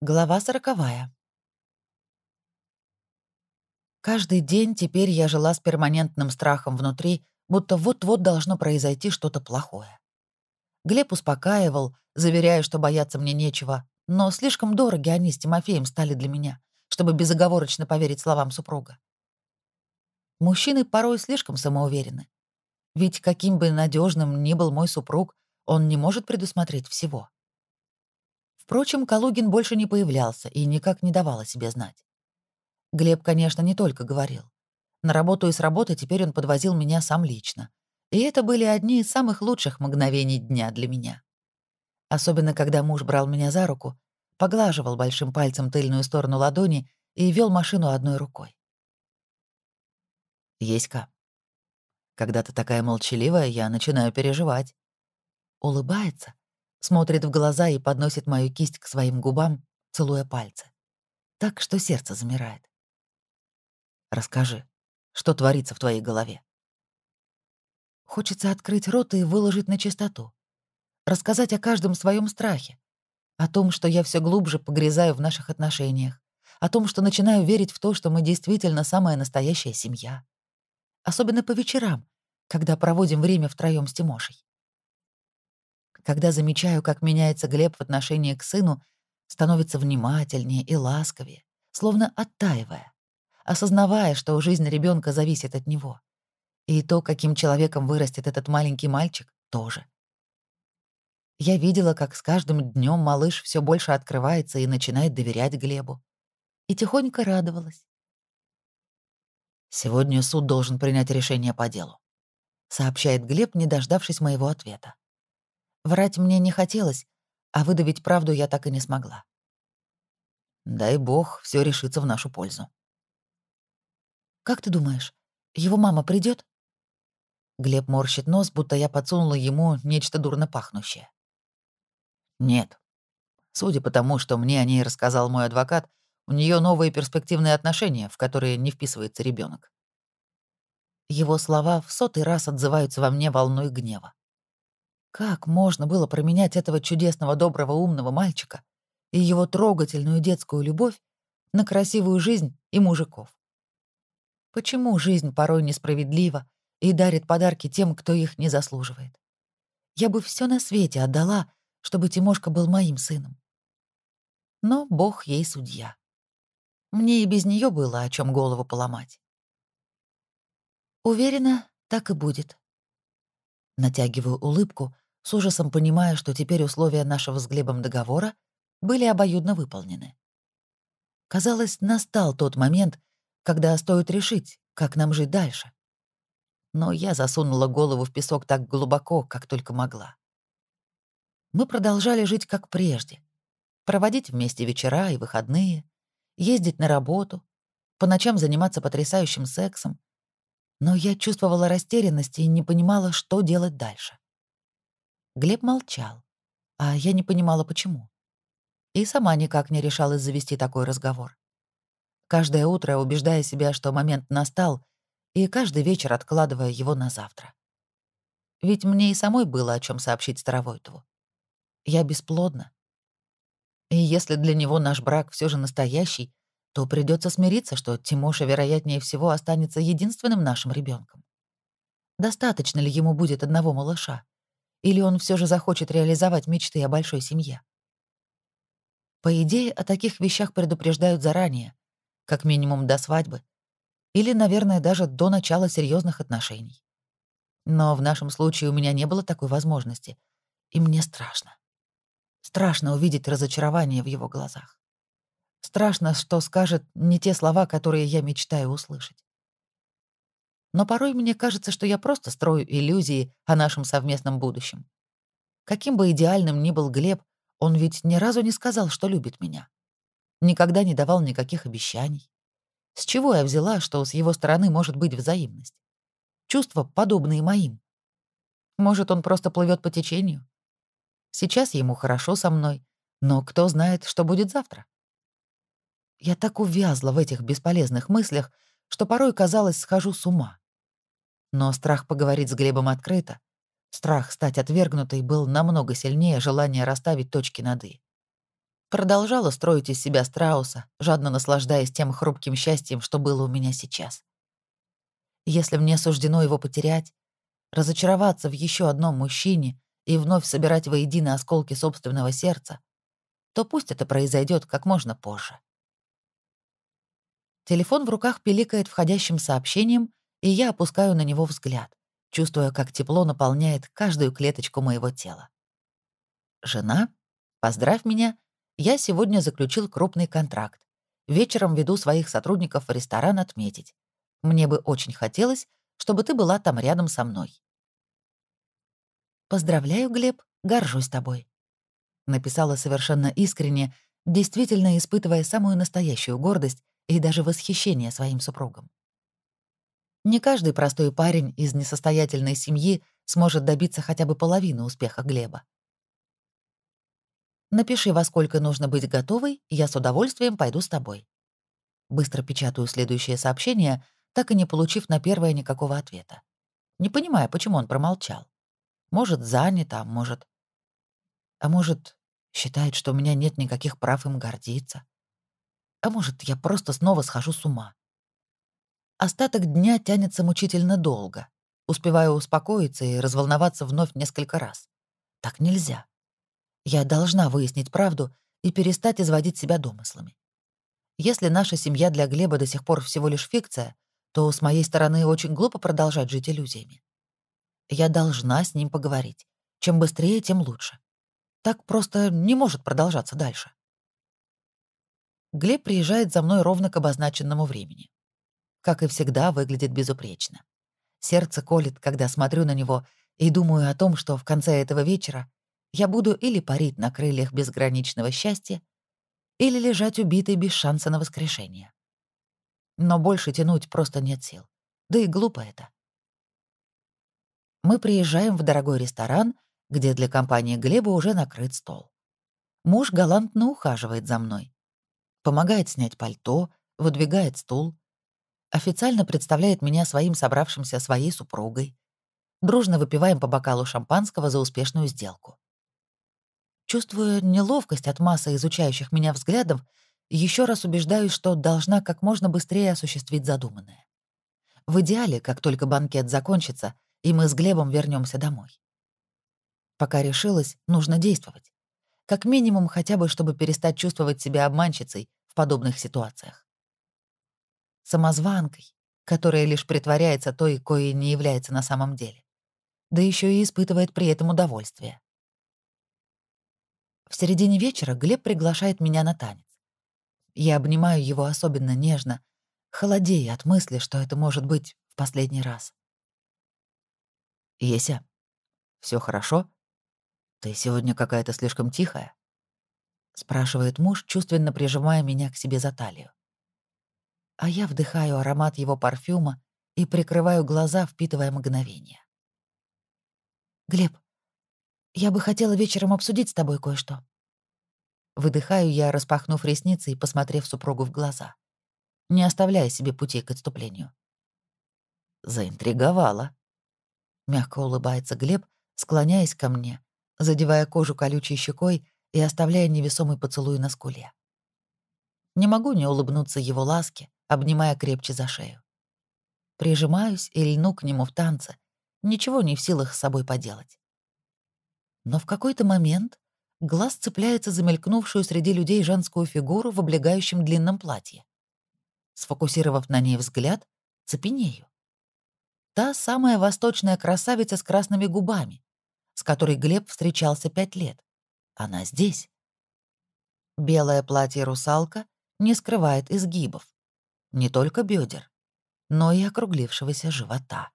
Глава сороковая. Каждый день теперь я жила с перманентным страхом внутри, будто вот-вот должно произойти что-то плохое. Глеб успокаивал, заверяя, что бояться мне нечего, но слишком дороги они с Тимофеем стали для меня, чтобы безоговорочно поверить словам супруга. Мужчины порой слишком самоуверены. Ведь каким бы надежным ни был мой супруг, он не может предусмотреть всего. Впрочем, Калугин больше не появлялся и никак не давал о себе знать. Глеб, конечно, не только говорил. На работу и с работы теперь он подвозил меня сам лично. И это были одни из самых лучших мгновений дня для меня. Особенно, когда муж брал меня за руку, поглаживал большим пальцем тыльную сторону ладони и вел машину одной рукой. «Еська, когда ты такая молчаливая, я начинаю переживать». Улыбается, смотрит в глаза и подносит мою кисть к своим губам, целуя пальцы. Так что сердце замирает. Расскажи, что творится в твоей голове? Хочется открыть рот и выложить на чистоту. Рассказать о каждом своем страхе. О том, что я все глубже погрязаю в наших отношениях. О том, что начинаю верить в то, что мы действительно самая настоящая семья. Особенно по вечерам, когда проводим время втроем с Тимошей. Когда замечаю, как меняется Глеб в отношении к сыну, становится внимательнее и ласковее, словно оттаивая, осознавая, что жизнь ребенка зависит от него. И то, каким человеком вырастет этот маленький мальчик, тоже. Я видела, как с каждым днем малыш все больше открывается и начинает доверять Глебу. И тихонько радовалась. «Сегодня суд должен принять решение по делу», — сообщает Глеб, не дождавшись моего ответа. Врать мне не хотелось, а выдавить правду я так и не смогла. Дай бог, все решится в нашу пользу. Как ты думаешь, его мама придет? Глеб морщит нос, будто я подсунула ему нечто дурно пахнущее. Нет. Судя по тому, что мне о ней рассказал мой адвокат, у нее новые перспективные отношения, в которые не вписывается ребенок. Его слова в сотый раз отзываются во мне волной гнева. Как можно было променять этого чудесного, доброго, умного мальчика и его трогательную детскую любовь на красивую жизнь и мужиков? Почему жизнь порой несправедлива и дарит подарки тем, кто их не заслуживает? Я бы все на свете отдала, чтобы Тимошка был моим сыном. Но Бог ей судья. Мне и без нее было о чем голову поломать. Уверена, так и будет. Натягиваю улыбку, с ужасом понимая, что теперь условия нашего с Глебом договора были обоюдно выполнены. Казалось, настал тот момент, когда стоит решить, как нам жить дальше. Но я засунула голову в песок так глубоко, как только могла. Мы продолжали жить как прежде. Проводить вместе вечера и выходные, ездить на работу, по ночам заниматься потрясающим сексом. Но я чувствовала растерянность и не понимала, что делать дальше. Глеб молчал, а я не понимала, почему. И сама никак не решалась завести такой разговор. Каждое утро убеждая себя, что момент настал, и каждый вечер откладывая его на завтра. Ведь мне и самой было о чем сообщить Старовойтову. Я бесплодна. И если для него наш брак все же настоящий, то придется смириться, что Тимоша, вероятнее всего, останется единственным нашим ребенком. Достаточно ли ему будет одного малыша? Или он все же захочет реализовать мечты о большой семье? По идее, о таких вещах предупреждают заранее, как минимум до свадьбы, или, наверное, даже до начала серьезных отношений. Но в нашем случае у меня не было такой возможности, и мне страшно. Страшно увидеть разочарование в его глазах. Страшно, что скажет не те слова, которые я мечтаю услышать но порой мне кажется, что я просто строю иллюзии о нашем совместном будущем. Каким бы идеальным ни был Глеб, он ведь ни разу не сказал, что любит меня. Никогда не давал никаких обещаний. С чего я взяла, что с его стороны может быть взаимность? Чувства, подобные моим. Может, он просто плывет по течению? Сейчас ему хорошо со мной, но кто знает, что будет завтра? Я так увязла в этих бесполезных мыслях, что порой, казалось, схожу с ума. Но страх поговорить с Глебом открыто, страх стать отвергнутой был намного сильнее желания расставить точки над «и». Продолжала строить из себя страуса, жадно наслаждаясь тем хрупким счастьем, что было у меня сейчас. Если мне суждено его потерять, разочароваться в еще одном мужчине и вновь собирать воедино осколки собственного сердца, то пусть это произойдет как можно позже. Телефон в руках пиликает входящим сообщением, и я опускаю на него взгляд, чувствуя, как тепло наполняет каждую клеточку моего тела. «Жена, поздравь меня, я сегодня заключил крупный контракт. Вечером веду своих сотрудников в ресторан отметить. Мне бы очень хотелось, чтобы ты была там рядом со мной». «Поздравляю, Глеб, горжусь тобой», — написала совершенно искренне, действительно испытывая самую настоящую гордость и даже восхищение своим супругом. Не каждый простой парень из несостоятельной семьи сможет добиться хотя бы половины успеха Глеба. Напиши, во сколько нужно быть готовой, я с удовольствием пойду с тобой. Быстро печатаю следующее сообщение, так и не получив на первое никакого ответа. Не понимая, почему он промолчал. Может, занят, а может... А может, считает, что у меня нет никаких прав им гордиться. А может, я просто снова схожу с ума. Остаток дня тянется мучительно долго. Успеваю успокоиться и разволноваться вновь несколько раз. Так нельзя. Я должна выяснить правду и перестать изводить себя домыслами. Если наша семья для Глеба до сих пор всего лишь фикция, то с моей стороны очень глупо продолжать жить иллюзиями. Я должна с ним поговорить. Чем быстрее, тем лучше. Так просто не может продолжаться дальше. Глеб приезжает за мной ровно к обозначенному времени. Как и всегда, выглядит безупречно. Сердце колет, когда смотрю на него и думаю о том, что в конце этого вечера я буду или парить на крыльях безграничного счастья, или лежать убитой без шанса на воскрешение. Но больше тянуть просто нет сил. Да и глупо это. Мы приезжаем в дорогой ресторан, где для компании Глеба уже накрыт стол. Муж галантно ухаживает за мной, помогает снять пальто, выдвигает стул, официально представляет меня своим собравшимся своей супругой. Дружно выпиваем по бокалу шампанского за успешную сделку. Чувствуя неловкость от массы изучающих меня взглядов, еще раз убеждаюсь, что должна как можно быстрее осуществить задуманное. В идеале, как только банкет закончится, и мы с Глебом вернемся домой. Пока решилась, нужно действовать. Как минимум, хотя бы, чтобы перестать чувствовать себя обманщицей в подобных ситуациях. Самозванкой, которая лишь притворяется той, коей не является на самом деле. Да еще и испытывает при этом удовольствие. В середине вечера Глеб приглашает меня на танец. Я обнимаю его особенно нежно, холодея от мысли, что это может быть в последний раз. «Еся, все хорошо?» «Ты сегодня какая-то слишком тихая?» — спрашивает муж, чувственно прижимая меня к себе за талию. А я вдыхаю аромат его парфюма и прикрываю глаза, впитывая мгновение. «Глеб, я бы хотела вечером обсудить с тобой кое-что». Выдыхаю я, распахнув ресницы и посмотрев супругу в глаза, не оставляя себе пути к отступлению. «Заинтриговала», — мягко улыбается Глеб, склоняясь ко мне задевая кожу колючей щекой и оставляя невесомый поцелуй на скуле. Не могу не улыбнуться его ласке, обнимая крепче за шею. Прижимаюсь и льну к нему в танце, ничего не в силах с собой поделать. Но в какой-то момент глаз цепляется за мелькнувшую среди людей женскую фигуру в облегающем длинном платье. Сфокусировав на ней взгляд, цепенею. Та самая восточная красавица с красными губами, с которой Глеб встречался пять лет. Она здесь. Белое платье русалка не скрывает изгибов. Не только бедер, но и округлившегося живота.